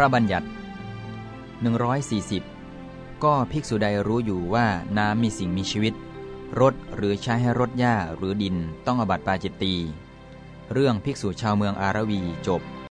ระบัญญัติ 140 ก็ภิกษุใดรู้อยู่ว่าน้ำมีสิ่งมีชีวิต รถหรือใช้ให้รถหญ้าหรือดินต้องอบัติปาจิตตี เรื่องภิกษุชาวเมืองอารวีจบ